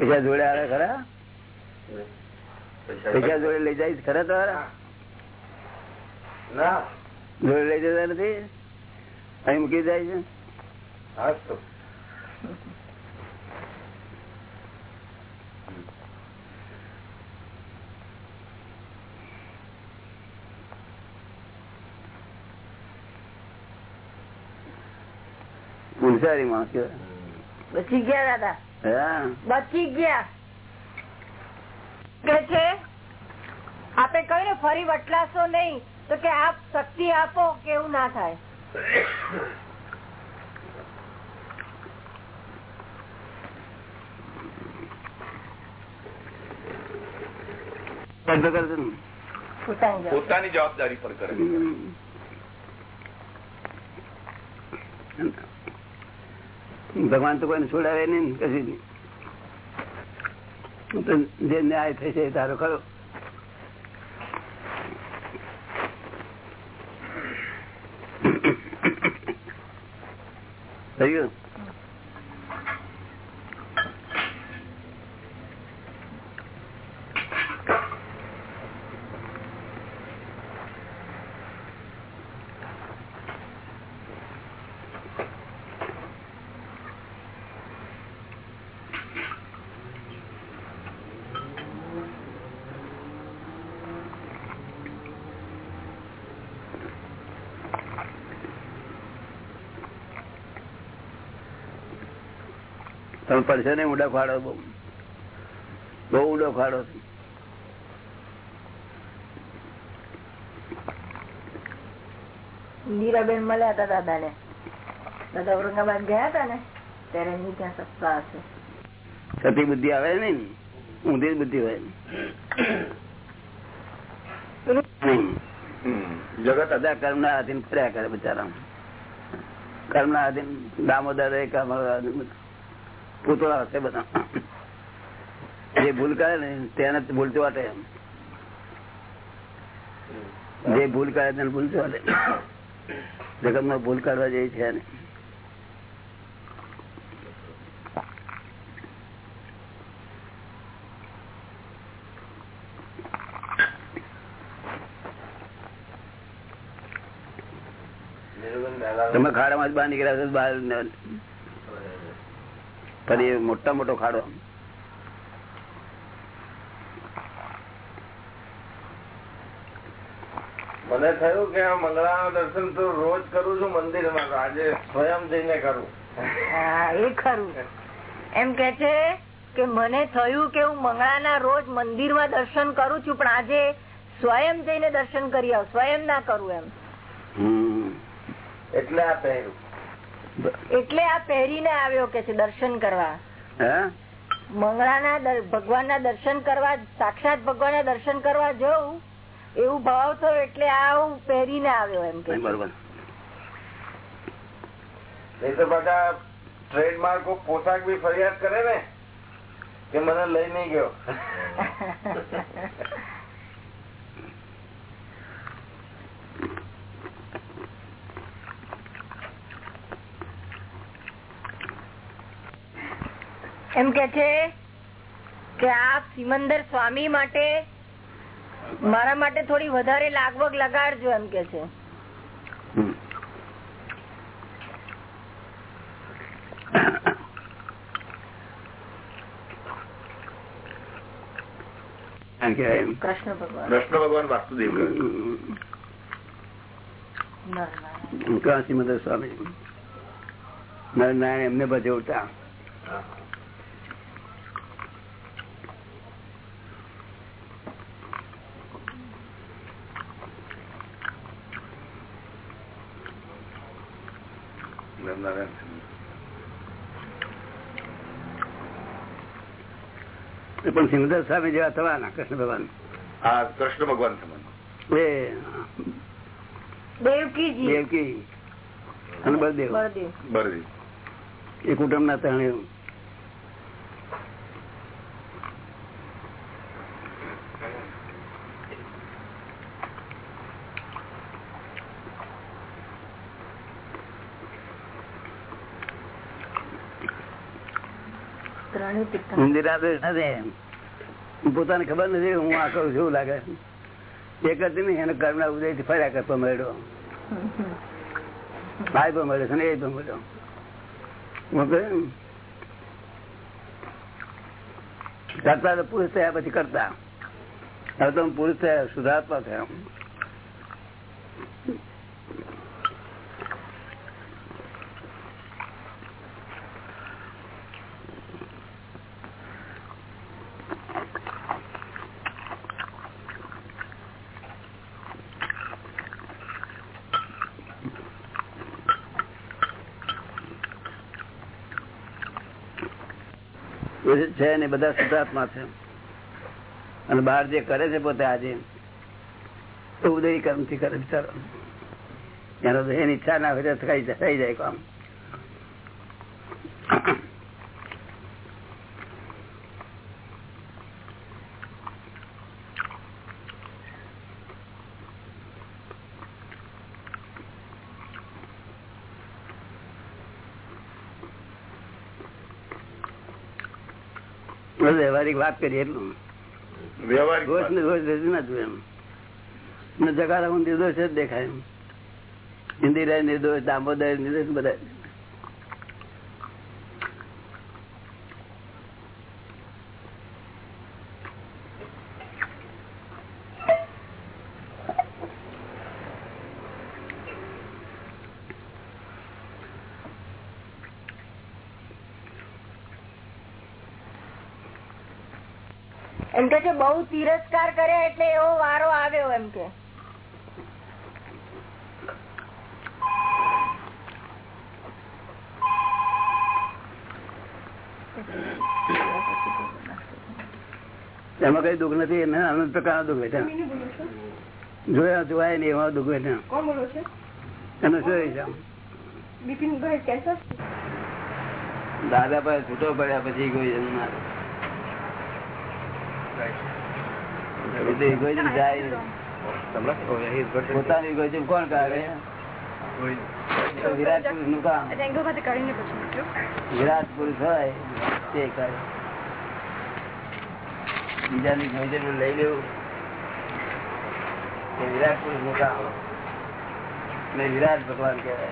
પૈસા જોડે આવે ખરા? પૈસા જોડે લઈ જાય ખરા તમારા? ના. જોડે લઈ જતા નથી? અહીં મૂકી જાય છે? ગુંસારી માણસ કહેવાય. બચી ગયા દાદા? બચી ગયા. કે છે? આપે કહ્યું ને ફરી વટલાશો નહીં તો કે આપ શક્તિ આપો કે એવું ના થાય. પોતાની જવાબદારી પર કરે. ભગવાન તો કોઈને છોડાવે નહીં કશું નહીં. જે ન્યાય થશે એ તારો ખરો થઈ ગયું તમે પડશે ને ઊંડા ફાળો બહુ. બહુ ઊંડો ફાળો છે. મળ્યા હતા દાદા ને દાદા ઔરંગાબાદ ગયા હતા ને ત્યારે એમની ત્યાં સત્તા હશે. સતી બુદ્ધિ આવે ને ઊંધી બુદ્ધિ હોય. જગત અદા કર્મ ના આધીન ફર્યા કરે બિચારા કર્મ ના આધીન દામોદર પૂતળા હશે બધા. જે ભૂલ કરે ને તેને જ ભૂલ એમ જે ભૂલ કરે તેને ભૂલ ચોટે જગતમાં ભૂલ કાઢવા જેવી છે ને. તમે ખાડામાં જ બહાર નીકળ્યા બહાર ન- ફરી એ મોટા મોટો ખાડો. મને થયું કે આ મંગળા દર્શન તો રોજ કરું છું મંદિરમાં આજે સ્વયં જઈને કરું. એ ખરું. એમ કે છે કે મને થયું કે હું મંગળાના રોજ મંદિરમાં દર્શન કરું છું પણ આજે સ્વયં જઈને દર્શન કરી આવું સ્વયં ના કરું એમ. એટલે આ પહેર્યું. એટલે આ પહેરીને આવ્યો કે છે દર્શન કરવા? મંગળા મંગળાના ભગવાન ના દર્શન કરવા સાક્ષાત ભગવાનના દર્શન કરવા જવું એવું ભાવ થયો એટલે આ હું પહેરીને આવ્યો એમ કે બરોબર. ટ્રેડમાર્ક પોશાક બી ફરિયાદ કરે ને કે મને લઈ નઈ ગયો. એમ કે છે કે આપ સિમંદર સ્વામી માટે મારા માટે થોડી વધારે લાગવગ લગાડજો એમ કે છે. કૃષ્ણ ભગવાન. વાસુદેવ. કાશી મદર સ્વામી. નારાયણ એમને ભજવતા પણ સિંહદર સ્વામી જેવા થવાના કૃષ્ણ ભગવાન. હા કૃષ્ણ ભગવાન દેવકી અને બળદેવ. બળદેવ. બરદી એ કુટુંબ ના ત્રણેય ઇન્દિરા દોષ નથી પોતાને ખબર નથી હું આ કરું છું લાગે. એક જ નહીં એને કર્મ ના ઉદયથી ફર્યા કરતો મળ્યો. ભાઈ પણ મળ્યો છે ને એ પણ મળ્યો. કરતા તો પુરુષ થયા પછી કરતા. હવે તો પુરુષ થયા સુધાર્થમાં થયા. છે ને બધા શુદ્ધાત્મા છે. અને બહાર જે કરે છે પોતે આજે, તો ઉદય કર્મથી કરે બિચારો એનો ઈચ્છા ના હોય તો થઈ જાય કામ. બસ વ્યવહારિક વાત કરીએ એટલું. રોજ ને રોજ રજૂ ના એમ. ને જગાડા હું નિર્દોષ જ દેખાય એમ. ઇન્દિરા નિર્દોષ દામોદર નિર્દોષ બધા એમ કે છે બહુ તિરસ્કાર કર્યા એટલે એવો વારો આવ્યો એમ કે. એમાં કઈ દુઃખ નથી એને અનંત પ્રકારના દુઃખ બેઠા જોયા જોવાય નઈ એમાં દુઃખ બેઠા કોણ બોલો છે? એનો શું બિપિન બિપિનભાઈ દાદા પાસે છૂટો પડ્યા પછી કોઈ જન્મ ના લે. એ તો egoism જાય નહીં. પોતાનું કોણ કાઢે? તો વિરાટ પુરુષનું કામ. વિરાટ પુરુષ હોય તે કરે. બીજાની egoism લઈ લેવું. એ વિરાટ પુરુષનું કામ. ને વિરાટ ભગવાન કહેવાય.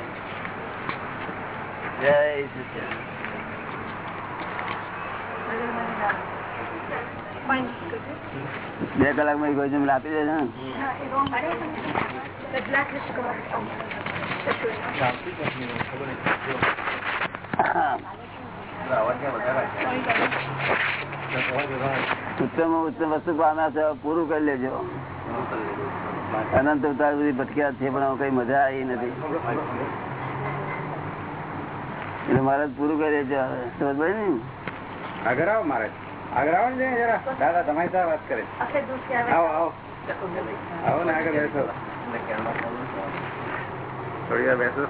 જય સચિદાનંદ. બે કલાકમાં egoism આપી દેજો ઉત્તમ ઉત્તમ વસ્તુ પામ્યા છે પૂરું કરી લેજો. અનંત અવતાર બધી ભટક્યા છે પણ કઈ મજા આવી નથી. એટલે મારે પૂરું કરી લેજો હવે. સમજ પડી ને? આગળ આવો મારે આગળ ને જરા? દાદા તમારી સાથે વાત કરે આવો. આવો આવો. ને આગળ બેસો. થોડી વાર બેસો.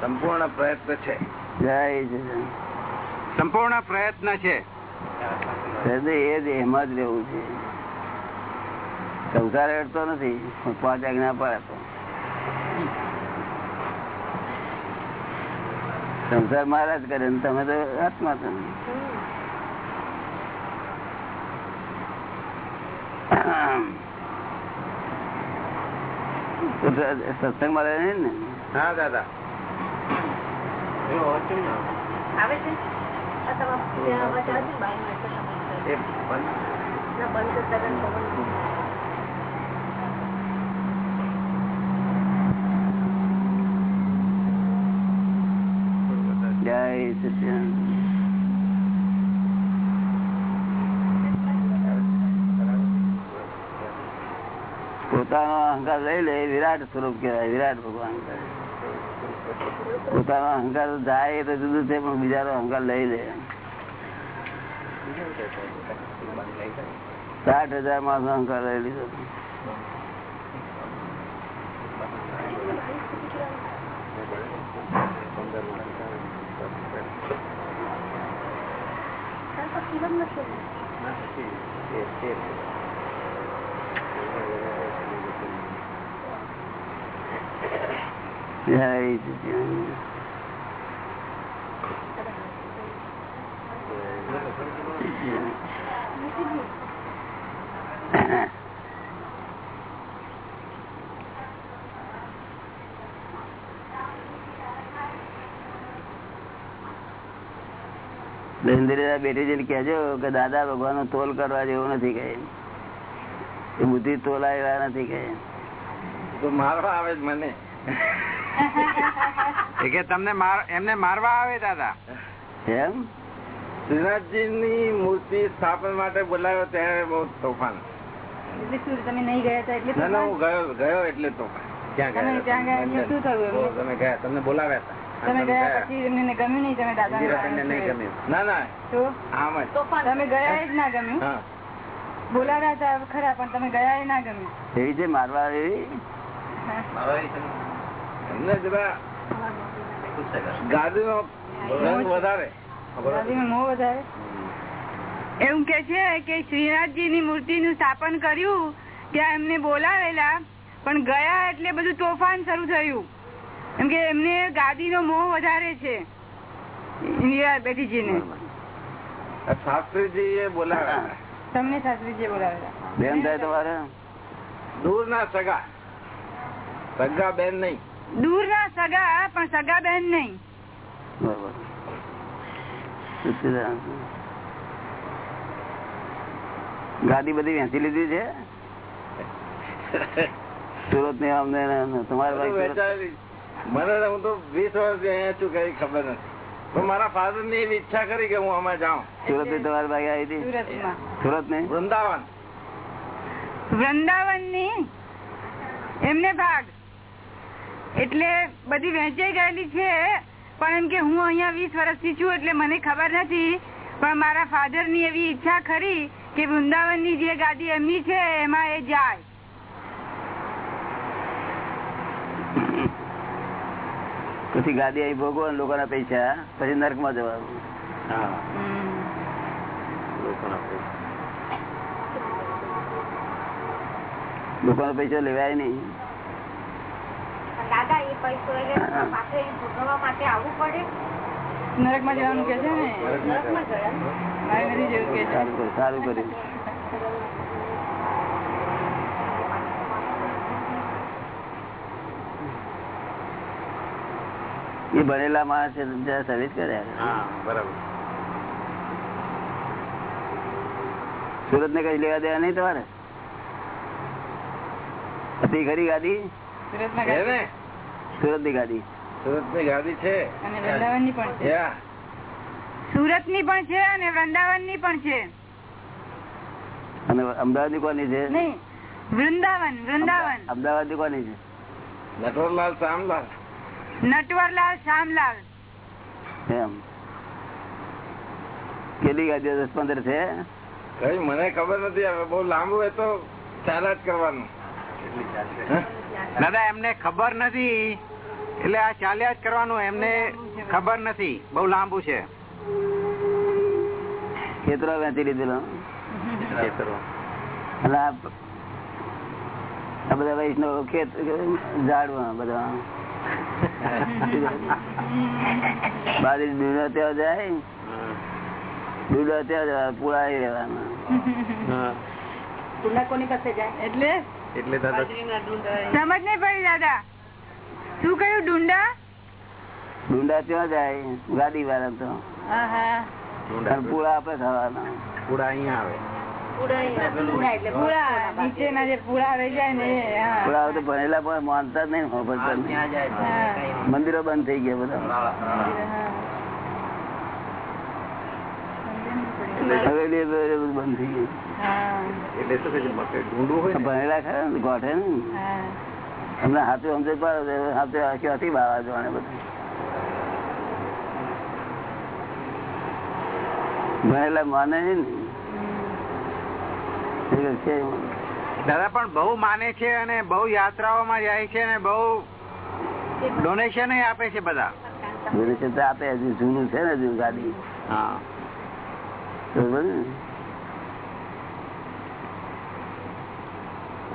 સંપૂર્ણ પ્રયત્ન છે. સંપૂર્ણ પ્રયત્ન છે. એ જ એમાં જ રહેવું છે. સંસાર અડતો નથી પાંચ આજ્ઞા પાડતો સંસાર મારા જ કરે ને તમે તો આત્મા તમે સત્સંગ મળે ને? હા દાદા. આવે છે? અહંકાર લઈ લે વિરાટ સ્વરૂપ કહેવાય વિરાટ ભગવાન પોતાનો અહંકાર જાય એ તો જુદું છે પણ બીજાનો અહંકાર લઈ લે. સાઠ હજાર માણસો અહંકાર લઈ લીધો. જય સચિદાનંદ. બેઠી જઈને કેજો કે દાદા ભગવાન તોલ કરવા જેવું નથી કઈ. એ બુદ્ધિ તોલા એવા નથી કે. તો મારવા આવે મને. કે તમને એમને મારવા આવે દાદા. એમ? શ્રીનાથજી ની મૂર્તિ સ્થાપન માટે બોલાવ્યો ત્યારે બહુ તોફાન. એટલે તમે નહીં ગયા હતા એટલે ના ના હું ગયો ગયો એટલે તોફાન. ક્યાં તમે ત્યાં ગયા શું થયું તમે ગયા તમને બોલાવ્યા હતા. તમે ગયા પછી એમને ગમ્યું નહીં તમે દાદા ના ના. તો આમ જ. તમે ગયા જ ના ગમ્યું? હા. બોલાવ્યા હતા ખરા પણ તમે ગયા એ ના ગમ્યું એવી છે મારવા એવું કે છે કે શ્રીનાથજી ની મૂર્તિ નું સ્થાપન કર્યું ત્યાં એમને બોલાવેલા પણ ગયા એટલે બધું તોફાન શરૂ થયું. એમ કે એમને ગાદી નો મોહ વધારે છે. ઇન્દિરા બેટીજી ને શાસ્ત્રીજી એ બોલાવ્યા. તમને શાસ્ત્રીજી બોલાવેલા બેન થાય તમારે? દૂર ના સગા. સગા બેન નહીં. દૂર ના સગા પણ સગા બેન નહીં. બરોબર. ગાડી બધી વેચી લીધી છે? સુરતની અમને તમારે મને હું તો વીસ વર્ષ અહીંયા છું કઈ ખબર નથી. મારા ફાધરની એવી ઈચ્છા કરી કે હું અમે જાઉં. સુરતની તમારી બાઈ આવી હતી? સુરત ને વૃંદાવન. વૃંદાવનની એમને ભાગ. એટલે બધી વહેંચાઈ ગયેલી છે પણ એમ કે હું અહીંયા વીસ વર્ષથી છું એટલે મને ખબર નથી. પણ મારા ફાધરની એવી ઈચ્છા ખરી કે વૃંદાવનની જે ગાદી એમની છે એમાં એ જાય. પછી ગાડી આવી ભોગવો ને લોકોના પૈસા પછી નર્કમાં જવાનું લોકોના પૈસા. લેવાય નહીં. દાદા એ પૈસો ભોગવવા માટે આવવું પડે? નરકમાં જવાનું કે છે ને? સારું કર્યું એ ભણેલા માણસ સર્વિસ કર્યા સુરત ને કઈ લેવા દેવા નહીં તમારે? હતી ખરી ગાડી? ગાદી. સુરતની? ગાડી. સુરતની ગાદી છે. અને વૃંદાવનની પણ છે. સુરતની પણ છે અને વૃંદાવનની પણ છે. અને અમદાવાદની કોની છે? નહીં વૃંદાવન વૃંદાવન. અમદાવાદની કોની છે? નટવરલાલ શામલાલ. નટવરલાલ શ્યામલાલ એમ. કેટલી ગાડી દસ પંદર છે? કઈ મને ખબર નથી. હવે બહુ લાંબુ હોય તો ચાલ્યા જ કરવાનું દાદા એમને ખબર નથી. એટલે આ ચાલ્યા જ કરવાનું. એમને ખબર નથી. બહુ લાંબુ છે. ખેતરો વેચી લીધેલો. આ આ બધા વૈષ્ણવ ખેત ઝાડવા બધા. બાજરી ડૂડો ત્યાં જાય. ડૂડો ત્યાં જવા પુરાઈ રહેવાના. પુલા કોની પાસે જાય? એટલે? એટલે દાદા. સમજ નહીં પડી દાદા. શું કહ્યું ડુંડા? ડુંડા ત્યાં જાય ગાડી વાળા તો. પુળા હા. આપડે ખાવાના પુળા અહીંયા આવે. ભણેલા પણ માનતા જ નહીં. મંદિરો બંધ થઈ ગયા બધા. હવેલી બંધ થઈ ને? ભણેલા ખરા ને ગોઠે ને? હમણાં હાથે સમજે પાડે હાથે ક્યાંથી બાવા જવાને બધું. ભણેલા માને છે ને દાદા પણ બહુ માને છે અને બહુ યાત્રાઓમાં જાય છે અને બહુ ડોનેશન આપે છે બધા. ડોનેશન તો આપે હજુ જૂનું છે ને હજુ ગાડી. હા.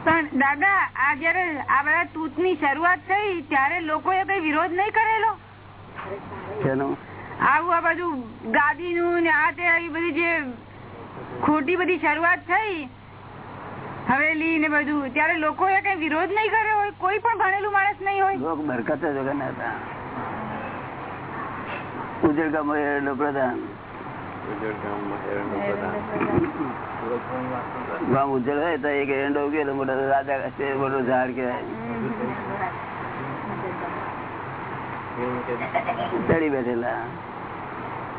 પણ દાદા આ જયારે આ બધા તૂતની શરૂઆત થઈ ત્યારે લોકોએ કઈ વિરોધ નહીં કરેલો? આવું આ બધું ગાદી નું ને આ તે આવી બધી જે ખોટી બધી શરૂઆત થઈ હવેલી ને બધું. ત્યારે લોકોએ કઈ વિરોધ નહીં કર્યો હોય, કોઈ પણ ભણેલું માણસ નહીં હોય. લોક બરકત જ પ્રધાન. એરંડો મોટો રાજા છે, મોટો ઝાડ કહેવાય.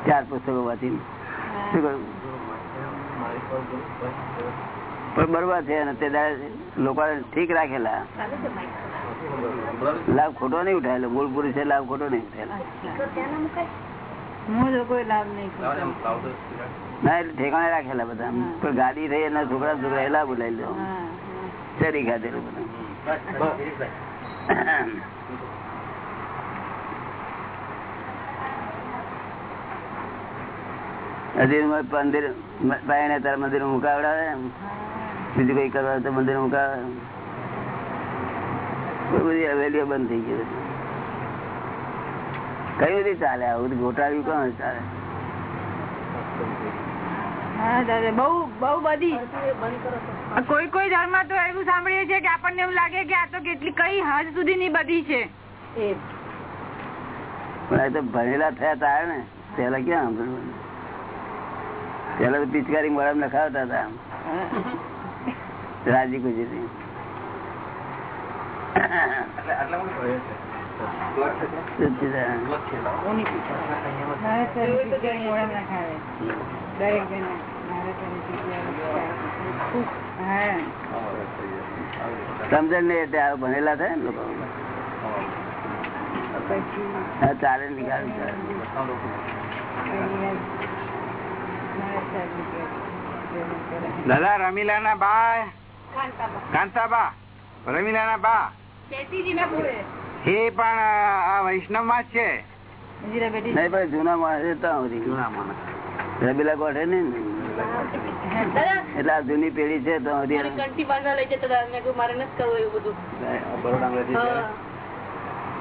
ચાર પુસ્તકો વાંચી શું કહ્યું? પણ બરબાદ છે અને તે લોકો ઠીક રાખેલા. લાભ ખોટો નહીં ઉઠાયેલો. મૂળ પુરુષે લાભ ખોટો નહીં ઉઠાયેલો. લાભ ના એટલે ઠેકાણે રાખેલા બધા. પણ ગાડી થઈ એના છોકરા છોકરા એલા બોલાવી લો ચરી ખાધેલું બધું. હજી મંદિર પાયણે તારા મંદિર મુકાવડાવે બીજું કઈ કરવા તો મંદિર બધી હવેલીઓ બંધ થઈ ગઈ કઈ બધી ચાલે? આવું ગોટાળ્યું કોણ ચાલે? બહુ બહુ કોઈ કોઈ ધર્મ તો એવું સાંભળીએ છીએ કે આપણને એવું લાગે કે આ તો કેટલી કઈ હદ સુધી ની બધી છે. પણ આ તો ભણેલા થયા તા ને. પેલા ક્યાં સાંભળ્યું પેલા તો પિચકારી મોડા નખાવતા હતા રાજી ગુજરી સમજણ નહીં એટલે આ ભણેલા થાય ને લોકો હા, ચાલે નીકાળી ચાલે દાદા રમીલા ના બા કાંતાબા. રમીલા ના બા? એ પણ આ વૈષ્ણવમાં જ છે. નહીં પણ જૂના માણસ રબીલા ગોઠે ને? એટલે આ પેઢી છે તો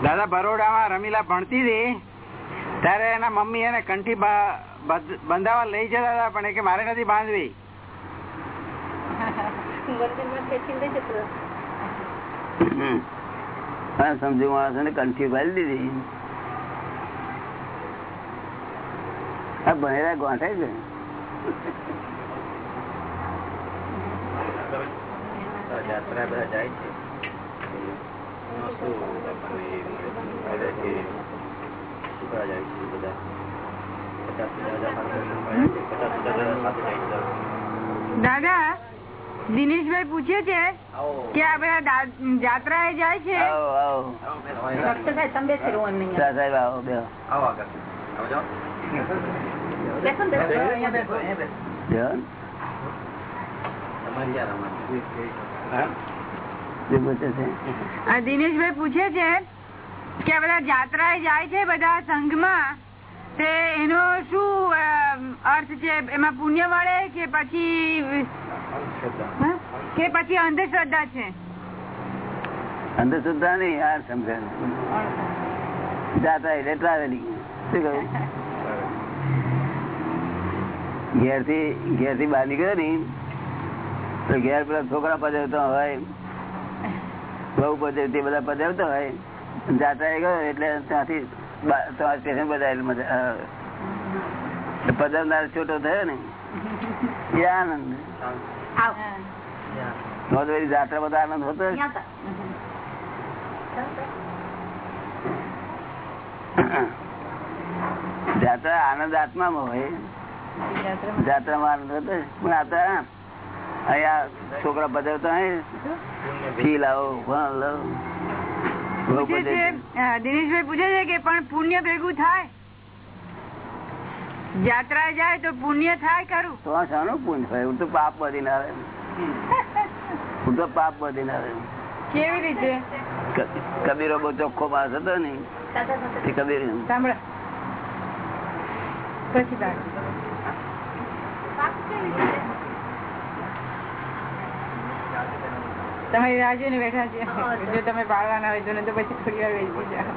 દાદા બરોડામાં રમીલા ભણતી હતી. ત્યારે એના મમ્મી એને કંઠી બા- બંધાવા લઈ જતા હતા પણ એ કે મારે નથી બાંધવી. સમજુ માણસો ને કંઠી ભાલી દીધી આ ભણેલા ગોઠે છે યાત્રા બધા જાય છે બધા પચાસ હજાર પચાસ હજાર સાથે જાય છે. દાદા દિનેશભાઈ પૂછે છે કે આ બધા દા- જાત્રાએ જાય છે? દિનેશભાઈ પૂછે છે કે બધા એ જાય છે બધા સંઘમાં? તે એનો શું અર્થ છે? એમાં પુણ્ય મળે કે પછી કે પછી અંધશ્રદ્ધા છે? અંધશ્રદ્ધા નહીં આ એટલે ટ્રાવેલિંગ શું કહ્યું? ઘેરથી ઘેરથી બહાર નીકળ્યો ને તો ઘેર પેલા છોકરા પજાવતો હોય, બહુ પજાવતી બધા પજાવતો હોય, જાતા ગયો એટલે ત્યાંથી તમારા બધા છોટો થયો ને એ આનંદ. આવ. નોંધવેલી જાત્રા બધા આનંદ હોતો. જાત્રા આનંદ આત્મામાં હોય. જાત્રામાં. આનંદ હતો પણ આતા અહીંયા છોકરા બજાવતા હોય. ફી લાવો ભણ લાવો. પૂછે છે. દિનેશભાઈ પૂછે છે કે પણ પુણ્ય ભેગું થાય? યાત્રા જાય તો પુણ્ય થાય ખરું? તો શાનું પુણ્ય થાય? હું તો પાપ બધીને આવે હું તો પાપ બધીને આવે કેવી રીતે? કબીરો બહુ ચોખ્ખો પાસ હતો ને. દાદા કબીર સાંભળો. પછી તમે રાહ જોઈને બેઠા છે? જો તમે પાડવાના હોય તો ને તો પછી થોડી વાર વેચી જાઓ.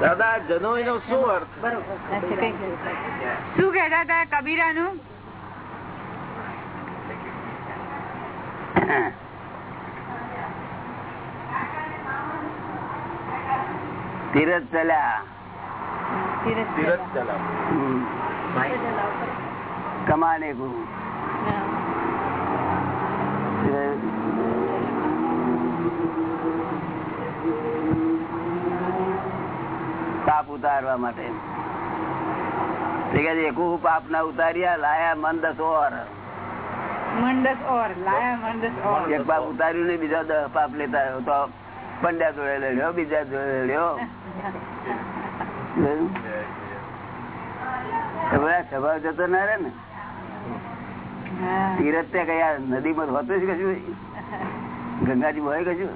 દાદા જનોઈ નો શું અર્થ? શું કેતા હતા કબીરાનું? તીરથ તીરથ ચલાવ કમાને કો પાપ ઉતારવા માટે. એકું પાપ ના ઉતાર્યા લાયા મંદસ ઓર મંદસ ઓર લાયા મંદસ ઓર એક પાપ ઉતાર્યું ને બીજા દસ પાપ લેતા તો પંડ્યા જોડે લડ્યો બીજા જોડે લડ્યો. તમારા સ્વભાવ જતો ના રે ને? હા. તીરથ ત્યાં કયા નદી માં હોતું જ કશું? ગંગાજી હોય કશું?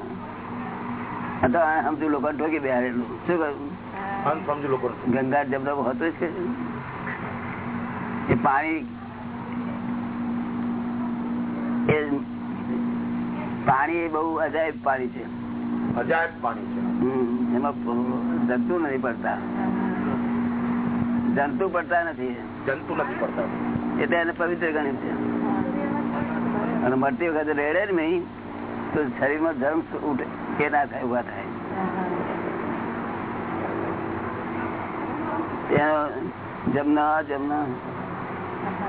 તો સમજુ લોકો ઠોકી બેહારેલું શું કહ્યું સમજુ લોકો ગંગા જમના હોતું જ કશું? એ પાણી એ પાણી એ બહુ અજાયબ પાણી છે. અજાયબ પાણી છે. એમાં જંતુ નથી પડતા. જંતુ પડતા નથી. જંતુ નથી પડતા. એટલે એને પવિત્ર ગણ્યું છે. અને મરતી વખતે રેડે ને નહીં તો શરીરમાં ધર્મ ઉઠે કે ના થાય ઊભા થાય. એનો જમના જમના.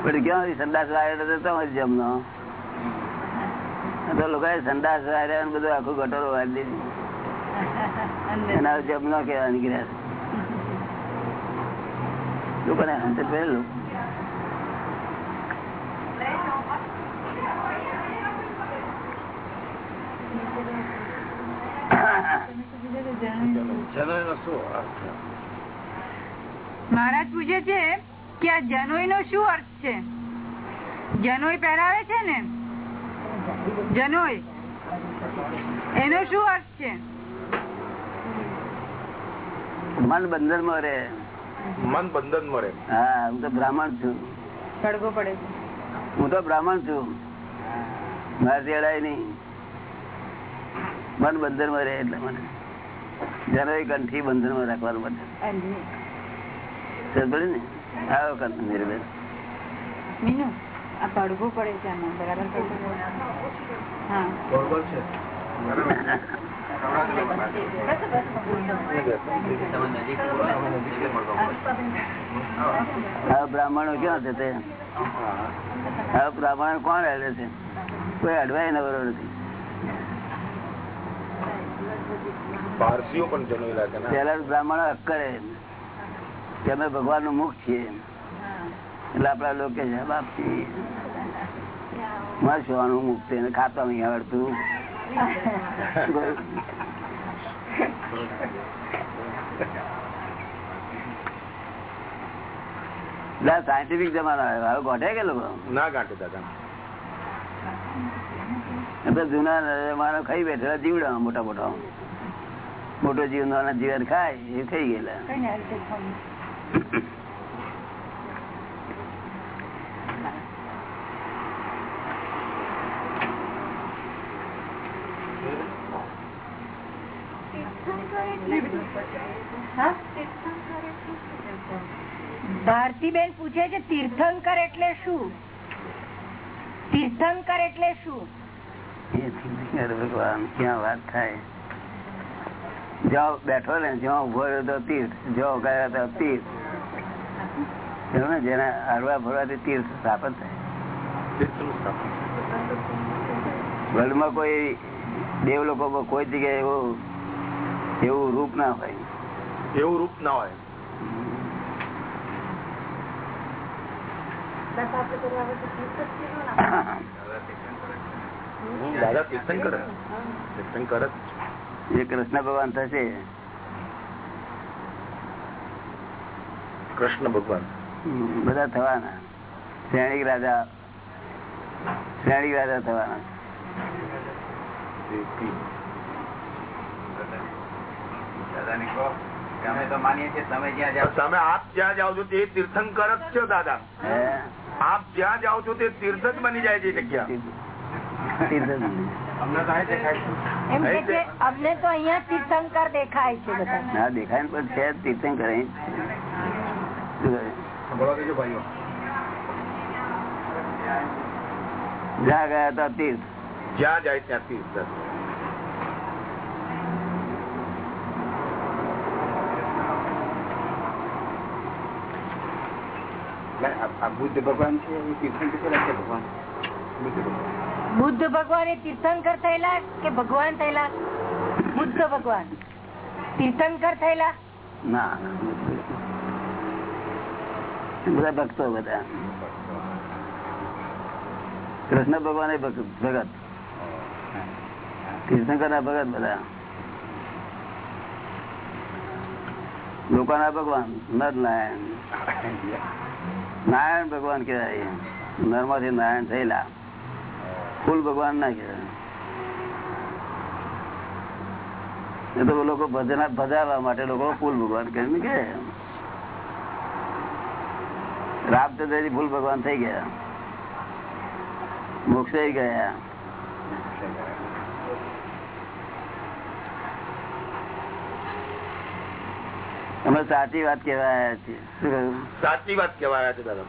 પણ ક્યાં સંદાસ વાળ્યો હતો તમારી જમનો? તો લોકો સંદાસ વાળ્યા બધું આખું ગટરો વાળી દીધી. એના જમનો કેવા નીકળ્યા. લોકોને સમજ પહેલું જનોઈ નો શું અર્થ મહારાજ પૂછે છે કે આ જનોઈ નો શું અર્થ છે? જનોઈ પહેરાવે છે ને? જનોઈ એનો શું અર્થ છે? મન બંધનમાં રે મન બંધન મળે હા હું તો બ્રાહ્મણ છું. પડઘો પડે હું તો બ્રાહ્મણ છું. મારે રેડાય નહીં. મન બંધનમાં રહે એટલે મને જનોઈ કંઠી બંધનમાં રાખવાનું બધે સમજ ને આવો કંઠ નિર્ભય મીનુ? આ પડવું પડે છે આમાં બરાબર? હા. છે? બ્રાહ્મણો ક્યાં છે તે? હવે બ્રાહ્મણ કોણ રહે છે? કોઈ અડવાય નવરો નથી. પારસીઓ પણ જનોઈ પેલા બ્રાહ્મણ હક કે અમે ભગવાનનું મુખ છીએ. એટલે આપડા લોકો બાપજી. મારે શોવાનું મુખ ખાતા નહીં આવડતું. સાયન્ટિફિક જમાનો આવ્યો ગોઠે કે લોકો? ના ગાંઠે દાદા. જૂના જમાનો ખાઈ બેઠેલા જીવડા મોટા મોટા. મોટો જીવ નાના જીવન ખાય એ ખાઈ ગયેલા કઈ ને આ રીતે ખાવું. ભારતીબેન પૂછે છે તીર્થંકર એટલે શું? તીર્થંકર એટલે શું? ભગવાન ક્યાં વાત થાય? જ્યાં બેઠો ને જ્યાં ઊભો રહ્યો તો તીર્થ જ્યાં ગયા તો તીર્થ. ને જેને હરવા ફરવાથી તીર્થ સ્થાપન થાય. વર્લ્ડમાં કોઈ દેવ લોકો કોઈ જગ્યાએ એવું એવું રૂપ ના હોય. એવું રૂપ ના હોય. કૃષ્ણ ભગવાન થશે. કૃષ્ણ ભગવાન. બધા થવાના. શ્રેણિક રાજા શ્રેણિક રાજા થવાના. કહો અમે તો માનીએ છીએ તમે જ્યાં જાઓ તમે આપ જ્યાં જાઓ છો તે તીર્થંકર જ છો દાદા. આપ જ્યાં જાઓ છો તે તીર્થ જ બની જાય છે જગ્યા. અમને તો અહીં દેખાય છે. એમ કે છે અમને તો અહીંયા તીર્થંકર દેખાય છે બધા. દેખાય પણ છે તીર્થંકર અહીં જ છે. શું કહે? બોલો બીજું ભાઈઓ. જ્યાં ગયા હતા તીર્થ. જ્યાં જાય ત્યાં તીર્થ એટલે આ- બુદ્ધ ભગવાન છે એ તીર્થંકર છે ભગવાન? બુદ્ધ ભગવાન. એ તીર્થંકર થયેલા કે ભગવાન થયેલા? બુદ્ધ ભગવાન. તીર્થંકર થયેલા? ના બધા ભક્તો બધા. કૃષ્ણ ભગવાન એ ભગત ભગત. તીર્થંકર ના ભગત બધા. લોકોના ભગવાન નર નારાયણ નારાયણ ભગવાન કહેવાય નરમાંથી નારાયણ થયેલા. ફૂલ ભગવાન ના કહેવાય. એ તો લોકો ભજના ભજાવવા માટે લોકો ફૂલ ભગવાન કરીને કે. રામચંદ્રજી ફૂલ ભગવાન થઈ ગયા. મોક્ષે ગયા. અમે સાચી વાત કેવાયા છીએ સાચી વાત કેવાયા છે દાદા.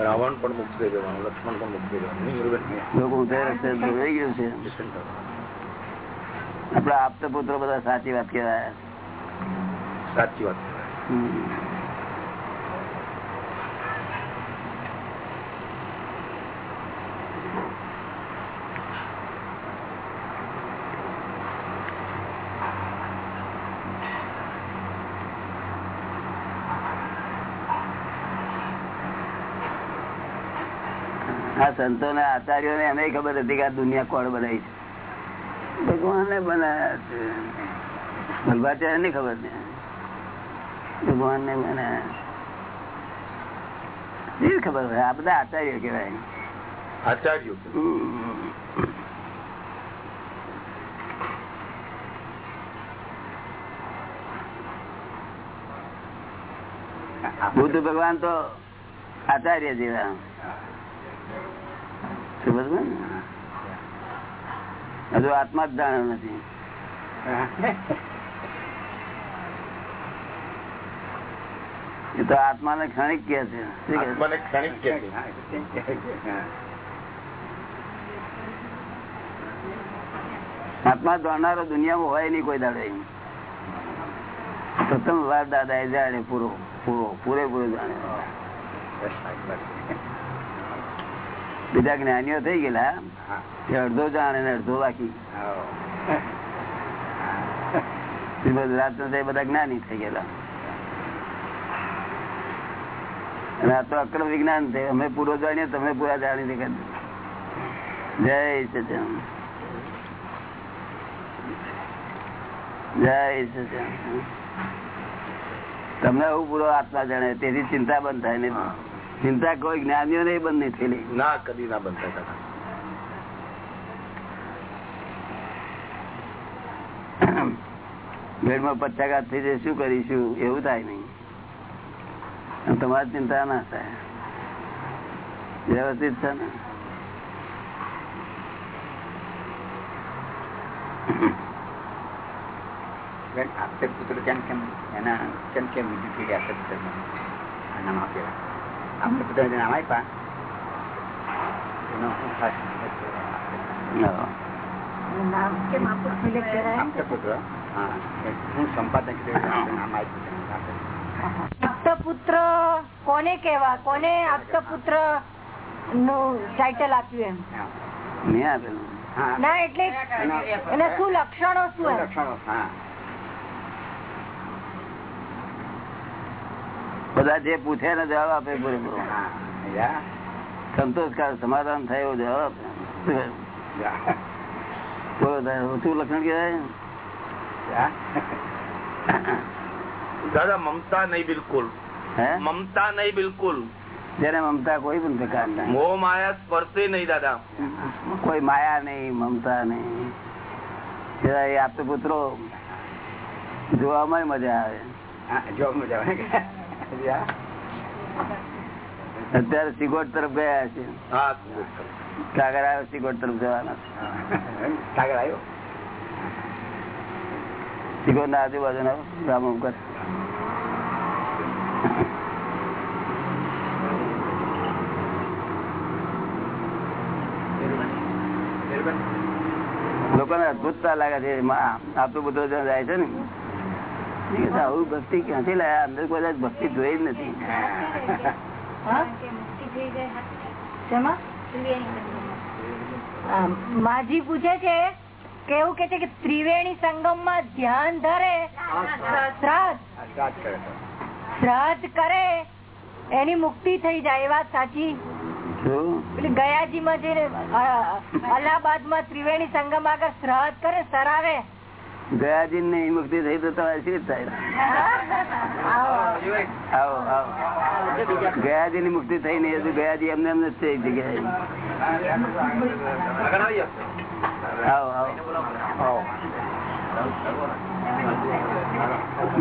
રાવણ પણ મુક્ત થઈ ગયો લક્ષ્મણ પણ મુક્ત થઈ જવાનું લોકો ઊંધે રસ્તે દોરાઈ ગયું છે. આપડા આપતા પુત્રો બધા સાચી વાત કેવાયા સાચી વાત હમ. આ સંતો ને આચાર્યો ને એને ખબર હતી કે આ દુનિયા કોણ બનાવી છે? ભગવાને બનાવ્યા છે. ભલભાચાર્યની ખબર ને ભગવાન ને બનાવ્યા ખબર હોય. આ બધા આચાર્ય કેવાય આચાર્ય? બુદ્ધ ભગવાન તો આચાર્ય જેવા. હજુ આત્મા જ જાણ્યો નથી. એ તો આત્મા ને ક્ષણિક કે છે. ક્ષણિક કે આત્મા જાણનારો દુનિયામાં હોય નહીં કોઈ દાડે પ્રથમ વાર દાદા એ જાણે પૂરો પૂરો પૂરેપૂરો જાણે. બીજા જ્ઞાનીઓ થઈ ગયેલા. તે અડધો જાણે ને અડધો બાકી. શ્રીમદ નો બધા જ્ઞાની થઈ ગયેલા. અને આ તો અક્રમ વિજ્ઞાન છે. અમે પૂરો જાણીએ તમે પૂરા જાણી દેખા જય સચિન જય સચિન તમને એવું પૂરો આત્મા જાણે તેથી ચિંતા બંધ થાય નહીં. ચિંતા કોઈ જ્ઞાનીઓ ને બંધ નહીં થયેલી. ના કદી ના બનતા ભેડમાં પચાઘાત થઈ જાય શું કરીશું? એવું થાય નહીં. તમારી ચિંતા ના થાય. વ્યવસ્થિત છે ને? આપતે પુત્ર કેમ કેમ એના કેમ કેમ ગયા આપતે પુત્ર આપેલા પુત્ર આપ્યા. આપણું પુત્ર કોને કેવા કોને આપતપુત્રનું ટાઇટલ આપ્યું એમ? હા. મેં આપેલું. ના એટલે એના શું લક્ષણો શું? લક્ષણો? હા. બધા જે પૂછે ને જવાબ આપે પૂરેપૂરો. સંતોષકાર સમાધાન થાય એવો જવાબ આપે. બોલો તારે લક્ષણ કહેવાય? દાદા મમતા નહીં બિલકુલ. મમતા નહીં બિલકુલ. જેને મમતા કોઈ પણ પ્રકાર મોહ માયા સ્પર્શે નહીં દાદા. કોઈ માયા નહીં મમતા નહીં. જરા એ આપતો પુત્રો જોવામાં મજા આવે. જોવા મજા? યા. અત્યારે સિગોટ તરફ ગયા છે. સાગર આવ્યો સિગોટ તરફ જવાના. સાગર આવ્યો? સિગોટ ના આજુબાજુ રામ કર લોકોને અદભુતતા લાગે છે. આપતું આટલું બધું જાય છે ને આવું ભક્તિ ક્યાંથી લાયા? અંદર કદાચ ભક્તિ જોઈ જ નથી. માજી પૂછે છે કેવું કે છે કે ત્રિવેણી સંગમમાં ધ્યાન ધરે શ્રાદ્ધ. કરે તો. શ્રાદ્ધ કરે એની મુક્તિ થઈ જાય એ વાત સાચી. ગયાજી માં જે અલ્હાબાદમાં ત્રિવેણી સંગમ આગળ શ્રાદ્ધ કરે સરાવે. ગયાજી ને મુક્તિ થઈ તો તમારે શી થાય? આવો આવો. ગયાજી ની મુક્તિ થઈ નહીં હજુ ગયાજી એમને એમને જ છે જગ્યાએ આવો આવો.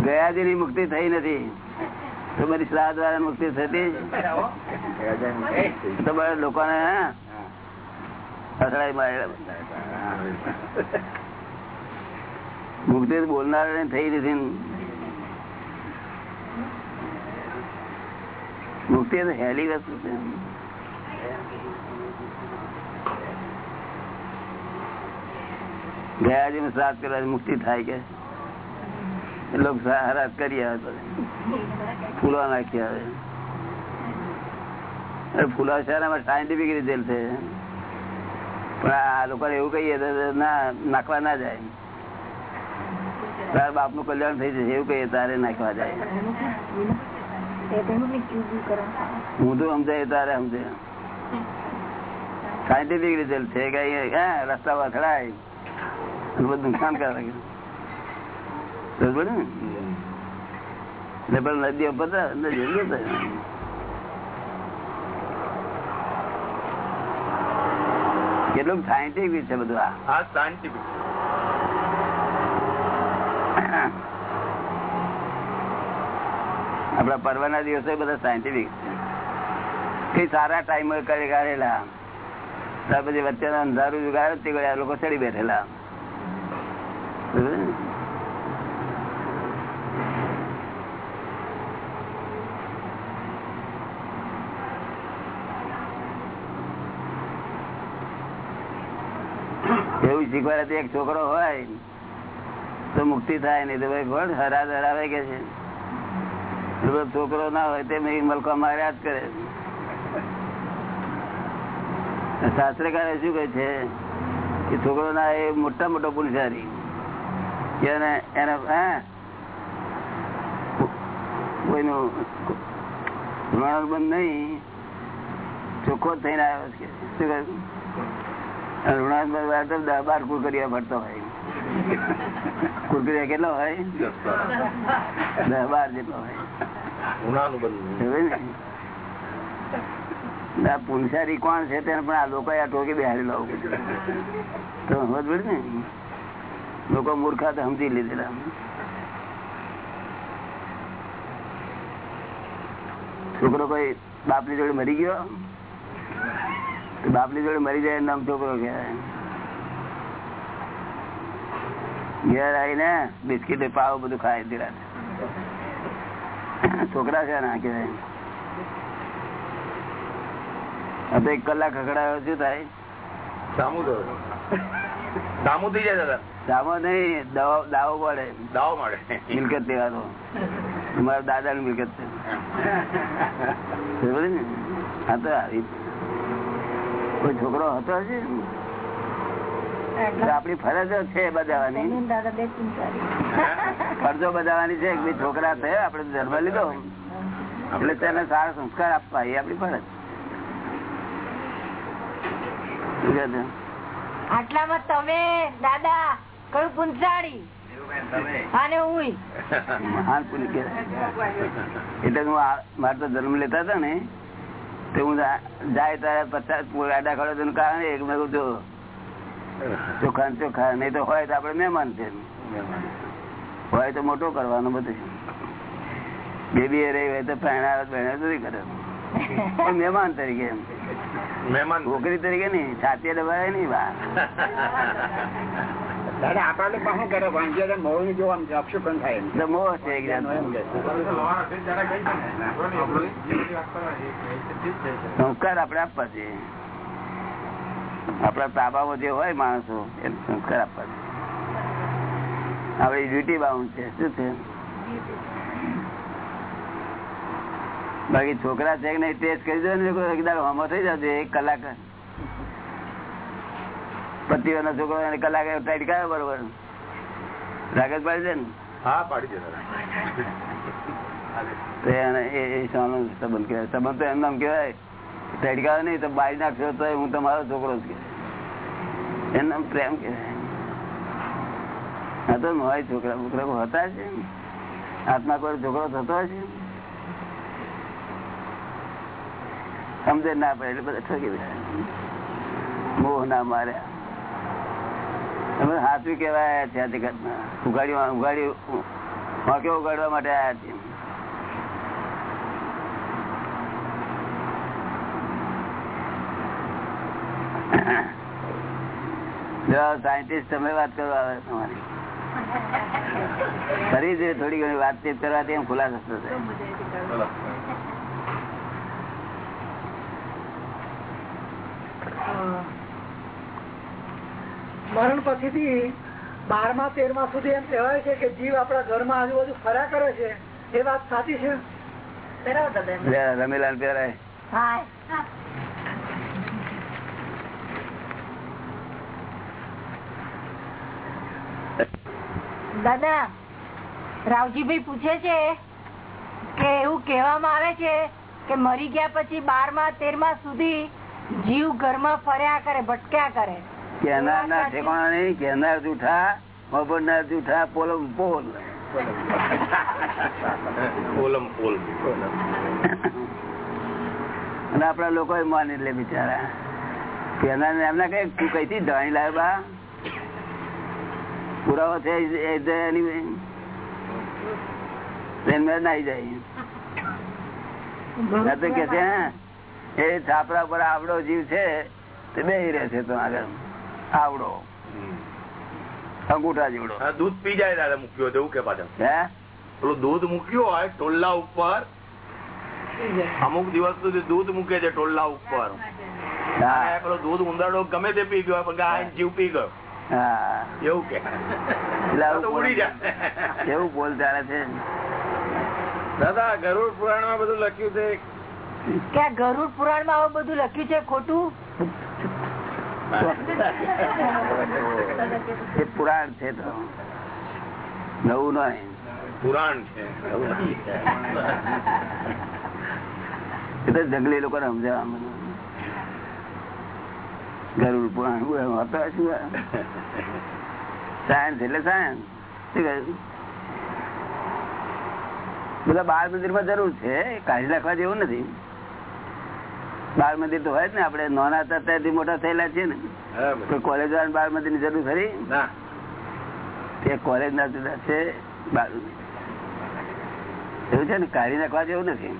ગયાજી ની મુક્તિ થઈ નથી. તમારી શ્રાદ્ધ વાળા મુક્તિ થતી? તમારા લોકોને અથડાઈ મારેલા. મુક્તિ બોલનાર થઈ નથી ને. તો હેલી વસ્તુ છે. ગયાજી નું શ્રાદ્ધ મુક્તિ થાય કે? લોકો નાખી આવે અરે ફૂલો શહેરમાં છે. પણ આ લોકોને એવું કહીએ તો ના, નાખવા ના જાય. તારા બાપનું કલ્યાણ થઈ જશે, એવું કહીએ, તારે નાખવા જાય. હું તો સમજાય, તારે સમજે સાયન્ટિફિક રિઝલ્ટ છે કે રસ્તા વખડાય બધું કેટલું સાયન્ટિફિક છે. બધું આ. આપડા પર્વ ના દિવસો બધા સાયન્ટિફિક સારા ટાઈમ કરી કાઢેલા. વચ્ચે અંધારું ઘડી લોકો ચડી બેઠેલા. એવું શીખવાડે એક છોકરો હોય તો મુક્તિ થાય નહીં તો ભાઈ કોણ હરા ધરાવે કે છે? છોકરો ના હોય તે મેં મલકો માર્યા જ કરે. શાસ્ત્રકારે શું કહે છે? કે છોકરો ના એ મોટા મોટો કે એને એને, હે? કોઈનું ઋણાનુબંધ નહીં. ચોખ્ખો થઈને આવ્યો છે. શું કહ્યું ઋણાનુબંધ બાર કુરકરિયા ભરતો હોય. કુરકરિયા કેટલો હોય? દસ બાર જેટલો હોય. પુંસારી કોણ છે તેને પણ આ લોકો આ ટોકી લાવું તો સમજ ને? લોકો મૂર્ખા તો સમજી લીધેલા. છોકરો કોઈ બાપની જોડે મરી ગયો? બાપની જોડે મરી જાય નામ છોકરો કહેવાય. ઘેર આવીને બિસ્કીટ પાવ બધું ખાય ધીરા છોકરા છે ના કેવાય તો એક કલાક ખકડાયો શું થાય સામુ સામુ થઈ જાય દાદા. સામો નહીં દાવો દાવો પડે દાવો મળે. મિલકત લેવાનો. મારા દાદા ની મિલકત છે. ને? હા તો આવી. કોઈ છોકરો હતો તો આપણી ફરજો છે બધાવાની ફરજો બધાવાની છે છોકરા થયો આપડે જન્મ લીધો. એટલે તેને સારા સંસ્કાર આપવા એ આપણી ફરજ. કહે? આટલામાં તમે દાદા કયું પૂંચાડી મહાન એટલે હું મારે તો જન્મ લેતા હતા ને તો હું જાય ત્યારે પચાસ આડા ખડો કારણ એક મેં કીધું ચોખ્ખા ને ચોખ્ખા નહીં તો હોય તો આપડે મહેમાન છે. હોય તો મોટો કરવાનો બધું. બેબી એ રહી હોય તો પહેણા પહેણા સુધી કરે. મહેમાન તરીકે એમ. મહેમાન. છોકરી તરીકે નઈ છાતી દબાય નઈ દાદા કરે? મોહની થાય એમ. મોહ છે. સંસ્કાર આપણે આપવા છે. આપણા તાબામાં જે હોય માણસો એને સંસ્કાર આપવા છે ડ્યુટી બાઉન્ડ છે. શું છે? બાકી છોકરા છે નહીં ટેસ્ટ કરી દો ને એકદમ હમો થઈ જશે એક કલાક. પતિઓનો છોકરો એને કલાક ટાઈટ કરે બરોબર. રાગત પાડી દે ને? હા પાડી દે સંબંધ કહેવાય. સંબંધ તો એમ નામ કહેવાય. તડકા નહીં તો બારી નાખશો તો હું તમારો છોકરો જ કહેવાય પ્રેમ કે તો હોય છોકરા બોકરા હતા છે આત્મા કોઈ છોકરો થતો હશે સમજે ના પડે એટલે બધા ઠગી ગયા મોહ ના માર્યા બી કેવા કેવાય છે આ જગતમાં ઉગાડી ઉગાડી વાંકે ઉગાડવા માટે આવ્યા છીએ જો સાયન્ટિસ્ટ તમે વાત કરો આવે તમારી. ફરી છે થોડી ઘણી વાતચીત કરવાથી એમ ખુલાસો થશે. મરણ પછીથી બારમા તેરમા સુધી એમ કહેવાય છે કે જીવ આપણા ઘરમાં આજુબાજુ ફર્યા કરે છે. એ વાત સાચી છે? રમીલાલ પહેરાય. દાદા રાવજીભાઈ પૂછે છે કે એવું કહેવામાં આવે છે કે મરી ગયા પછી બારમા તેરમા સુધી જીવ ઘરમાં ફર્યા કરે ભટક્યા કરે. કેનાર ના ઠેકાણા નહીં કેનાર જૂઠા મફળનાર જૂઠા પોલમ પોલ. પોલમ પોલ. અને આપડા લોકો માની લે બિચારા. કેનાર ને એમના કઈ તું કઈ થી ધણી લાવે બા પુરાવો છે એ એની ટ્રેનમાં નાઈ જાય. આ તો કે છે હે, એ છાપરા પર આવડો જીવ છે તે બેહી રહે છે તો આગળ. આવડો. અંગૂઠા જેવડો. હા, દૂધ પી જાય દાદા મૂક્યો એવું કે પાછળ હે? પેલું દૂધ મૂક્યું હોય ટોલ્લા ઉપર. અમુક દિવસ સુધી દૂધ મૂકે છે ટોલ્લા ઉપર. પેલો દૂધ ઉંદરડો ગમે તે પી ગયો પણ જીવ પી ગયો. એવું કે. ઉડી બોલ- ચાલે છે? દાદા ગરુડ પુરાણમાં બધું લખ્યું છે? કે ગરુડ પુરાણમાં આવું બધું લખ્યું છે ખોટું? એ પુરાણ છે તો. નવું નહીં. પુરાણ છે. એ તો જંગલી લોકો સમજાવવા ગરુડ પુરાણ એમ હતો શું સાયન્સ એટલે સાયન્સ શું કહ્યું? બધા બાળ મંદિરમાં જરૂર છે કાઢી નાખવા જેવું નથી. બાળ મંદિર તો હોય જ ને આપડે નાના હતા ત્યારથી મોટા થયેલા છે ને. તો કોલેજ વાળા બાળ મંદિરની જરૂર ખરી? તે કોલેજ ના જુદા છે બાળ એવું છે ને કાઢી નાખવા જેવું નથી.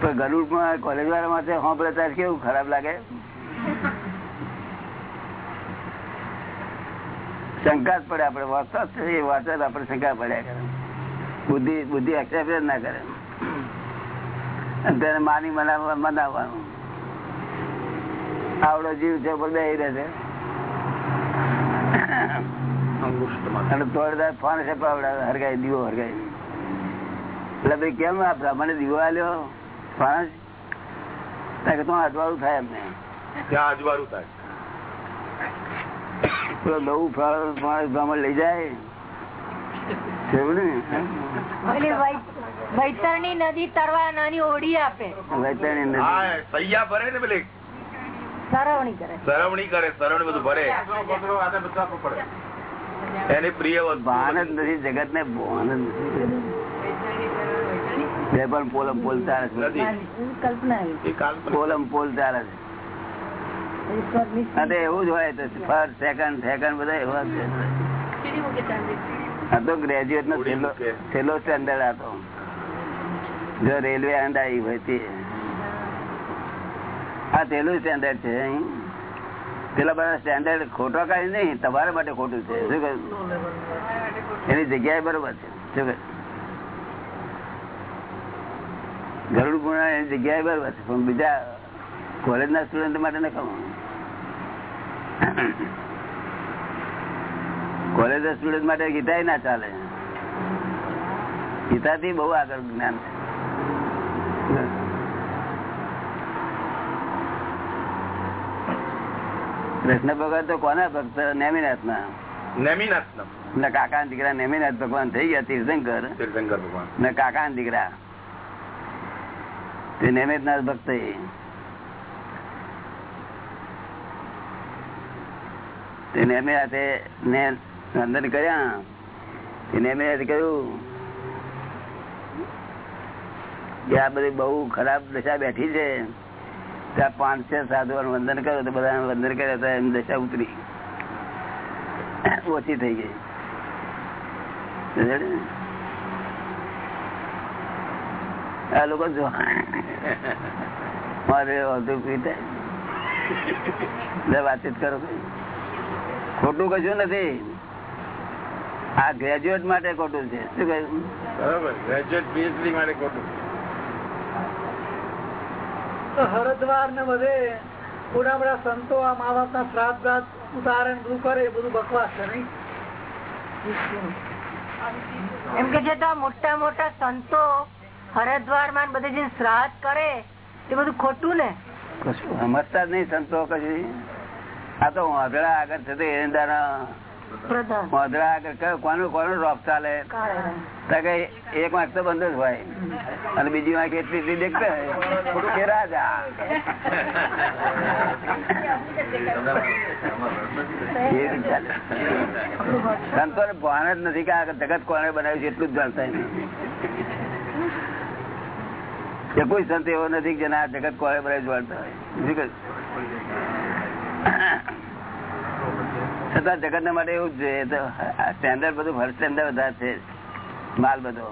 પણ ગરુડમાં કોલેજ વાળા માટે હોમ પ્રચાર કેવું ખરાબ લાગે? શંકા જ પડે આપડે વાંચતા છે, એ વાંચતા જ આપડે શંકા પડ્યા કરે. બુદ્ધિ બુદ્ધિ એક્સેપ્ટ ના કરે. તેને માની મનાવવા મનાવવાનું. આવડો જીવ છે ઉપર બેહી રહે હરગાઈ દીવો હરગાઈ. એટલે ભાઈ કેમ આ બ્રાહ્મણે દીવો આલ્યો? ફાણસ તો અજવાળું થાય એમને. અજવાળું થાય. નવું ફળ માણસ બ્રાહ્મણ લઈ જાય. વૈતરણી નદી તરવા નાની ઓડી આપે. વૈતરણી નદી. સૈયા ભરે ને પેલી. સરવણી કરે. સરવણી કરે સરવણી બધું ભરે. એની પ્રિય ભાન જ નથી જગત ને ભાન જ નથી. પણ પોલમ પોલતા ચાલે છે. નથી. કલ્પના પોલમ પોલતા એવું જ હોય તો ફર્સ્ટ સેકન્ડ સેકન્ડ બધા એવા જ છે. તો ગ્રેજ્યુએટ નો છેલ્લો સ્ટેન્ડર્ડ હતો જો રેલવે અંડાઈ હોય તે. આ છેલ્લું સ્ટેન્ડર્ડ છે અહીં. પેલા બધા સ્ટેન્ડર્ડ ખોટો કઈ નહીં તમારા માટે ખોટું છે. શું કહ્યું? એની જગ્યાએ બરોબર છે. શું કહ્યું? ગરુડ ગુણા એની જગ્યાએ બરોબર છે. પણ બીજા કોલેજ ના સ્ટુડન્ટ માટે નકામું કોલેજ સ્ટુડન્ટ માટે ગીતા ના ચાલે. ગીતાથી બહુ આગળ જ્ઞાન કૃષ્ણ ભગવાન તો કોના ભક્ત? નેમિનાથ ના નેમિનાથ ના ને કાકા દીકરા નેમિનાથ ભગવાન થઈ ગયા તીર્થંકર. તીર્થંકર ભગવાન. ને કાકા દીકરા. તે નેમિનાથ ભક્ત એ. તે ને વંદન કર્યા. કહ્યું કે આ બધી બહુ ખરાબ દશા બેઠી છે. ત્યાં પાંચ છ સાધુ વંદન કર્યું તો બધા વંદન કર્યા હતા એમ દશા ઉતરી. ઓછી થઈ ગઈ. આ લોકો જો મારે વાતચીત કરો કઈ. ખોટું કશું નથી. આ ગ્રેજ્યુએટ માટે ખોટું છે. શું કહ્યું? બરોબર. ગ્રેજ્યુએટ પીએચડી માટે ખોટું. હરદ્વાર ને બધે મોટા મોટા સંતો આ મા બાપ ના શ્રાદ્ધ બધું કરે એ બધું બકવાસ છે નહીં? એમ કે જે મોટા મોટા સંતો હરદ્વારમાં બધે જે શ્રાદ્ધ કરે એ બધું ખોટું ને? કશું સમજતા જ નહીં સંતો કશું. આ તો વાંધડા આગળ છે તે એરંડાના આગળ કયો કોનું કોનું રોપ ચાલે? એક વાંક તો બંધ જ હોય. અને બીજી વાંક એટલી એટલી દેખતા હોય. કે રાજા સંતો રીતે ભાન જ નથી કે આ જગત કોને બનાવ્યું છે એટલું જ જાણતા કોઈ સંત એવો નથી કે જેને આ જગત કોને બનાવ્યું જાણતા હોય? છતાં જગત માટે એવું જ સ્ટેન્ડર્ડ બધું ફર્સ્ટ સ્ટેન્ડર્ડ વધારે છે માલ બધો.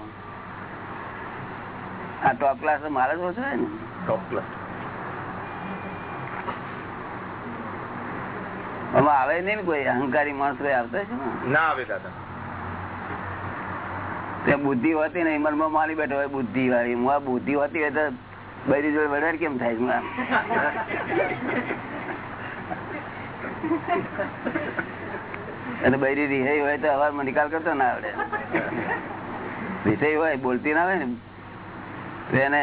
આ ટોપ ક્લાસ માલ જ ઓછો ને? ટોપ ક્લાસ આમાં આવે નઈ ને કોઈ અહંકારી માણસ કોઈ આવતા છે ના? આવે દાદા. તે બુદ્ધિ હોતી ને મનમાં મારી બેઠો હોય બુદ્ધિ વાળી. હું આ બુદ્ધિ હોતી હોય તો બૈરી જોડે વધારે કેમ થાય? અને બૈરી રિહાઈ હોય તો અવાજ નિકાલ કરતો ના આવડે. વિષય હોય, બોલતી ના હોય ને, તો એને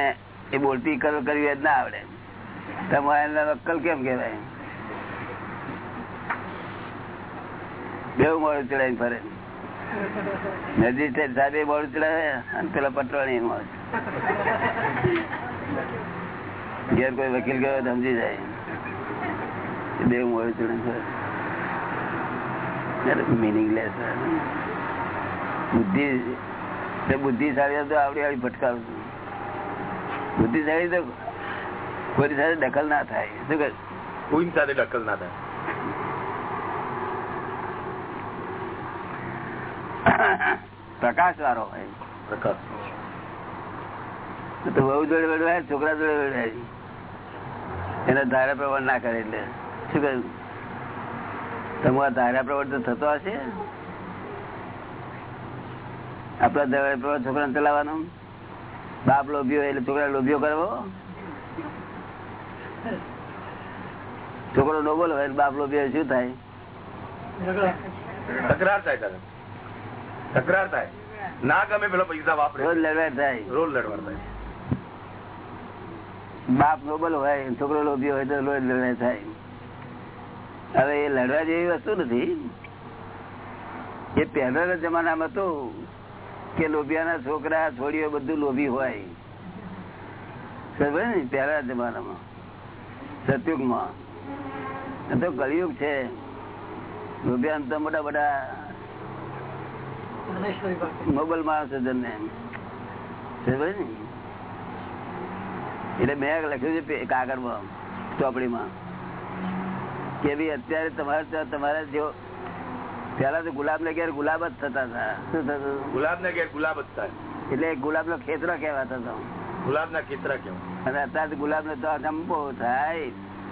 એ બોલતી કર, કરવી જ ના આવડે. તમારે અક્કલ કેમ કેવાય બેવું મોડું ચડાવી ફરે. મેજિસ્ટ્રેટ સાહેબ મોડું ચડાવે અને પેલા પટવાણી મોડું ઘેર કોઈ વકીલ ગયો સમજી જાય. દેવ મોડું મિનિંગલેસ બુદ્ધિ બુદ્ધિશાળી તો આવડી આવડી ભટકાવું છું. બુદ્ધિશાળી તો કોઈ સાથે દખલ ના થાય. શું કે કોઈ સાથે દખલ ના થાય. પ્રકાશ વાળો હોય. પ્રકાશ તો બહુ જોડે વેડવાય છોકરા જોડે વેડવાય. એને ધારા પ્રવાહ ના કરે એટલે. શું કહ્યું? તમારા ધારા પ્રવર્તન થતો હશે? આપડા ધારા પ્રવર્તન છોકરા ચલાવવાનો? બાપ લોભ્યો એટલે છોકરા લોભ્યો કરવો? છોકરો ડોબલ હોય બાપ લોભ્યો શું થાય? તકરાર થાય તકરાર થાય. ના ગમે પેલો પૈસા રોજ વાપરે થાય. રોજ લડવાર થાય. બાપ નોબલ હોય છોકરો લોભી હોય તો રોજ લડાઈ થાય. હવે એ લડવા જેવી વસ્તુ નથી. એ પહેલાના જમાનામાં તો કે લોભિયાના છોકરા છોડીઓ બધું લોભી હોય. સમજે ને પહેલા જમાનામાં. સતયુગમાં. તો કળિયુગ છે. લોભિયા તો મોટા મોટા મોબલ માણસો જન્મે સમજે ને એટલે મેં લખ્યું છે પે- કાગળમાં ચોપડીમાં. કે ભાઈ અત્યારે તમારે તમારા જો પેલા તો ગુલાબ ને ઘેર ગુલાબ જ થતા હતા. શું થતું ગુલાબ ને ઘેર ગુલાબ જ થાય. એટલે ગુલાબ નો ખેતરો કેવાતો હતો. ગુલાબ ના ખેતરા કેવા અને અત્યારે ગુલાબ નો તો ચંપો થાય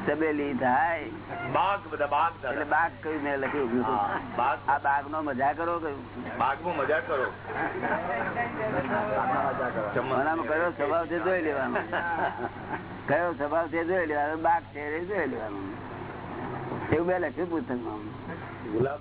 ચબેલી થાય. બાગ બધા બાગ એટલે બાગ કયું મેં લખ્યું બાગ. આ બાગ નો મજા કરો કયું? બાગમાં મજા કરો. મનામાં કયો સ્વભાવ છે જોઈ લેવાનો. કયો સ્વભાવ છે જોઈ લેવાનો? બાગ છે જોઈ લેવાનું. એવું બે લખ્યું પુસ્તકમાં ગુલાબ